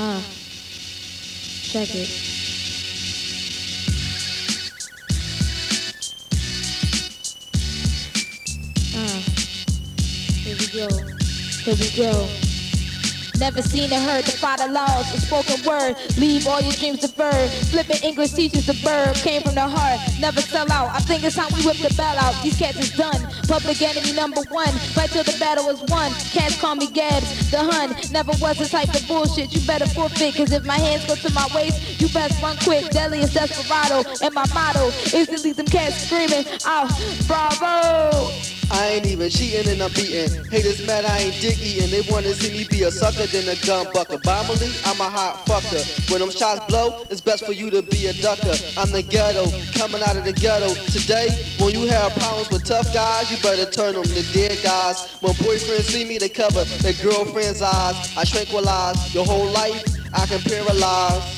Uh, check it. Uh, here we go. Here we go. Never seen or heard defy the laws, a spoken word. Leave all your dreams deferred. Flipping English teaches the verb. Came from the heart, never sell out. I think it's time we whip the bell out. These cats is done. Public enemy number one. Fight till the battle is won. Cats call me Gabs, the Hun. Never was the type of bullshit. You better forfeit, cause if my hands go to my waist, you best run quick. Deadly is desperado. And my motto is to leave them cats screaming out, bravo! Even cheating and I'm beating. Haters mad I ain't dick eating. They wanna see me be a sucker than a gun bucker. Bombly, I'm a hot fucker. When them shots blow, it's best for you to be a ducker. I'm the ghetto, coming out of the ghetto. Today, when you have problems with tough guys, you better turn them to dead guys. When boyfriends see me, they cover their girlfriend's eyes. I tranquilize your whole life, I can paralyze.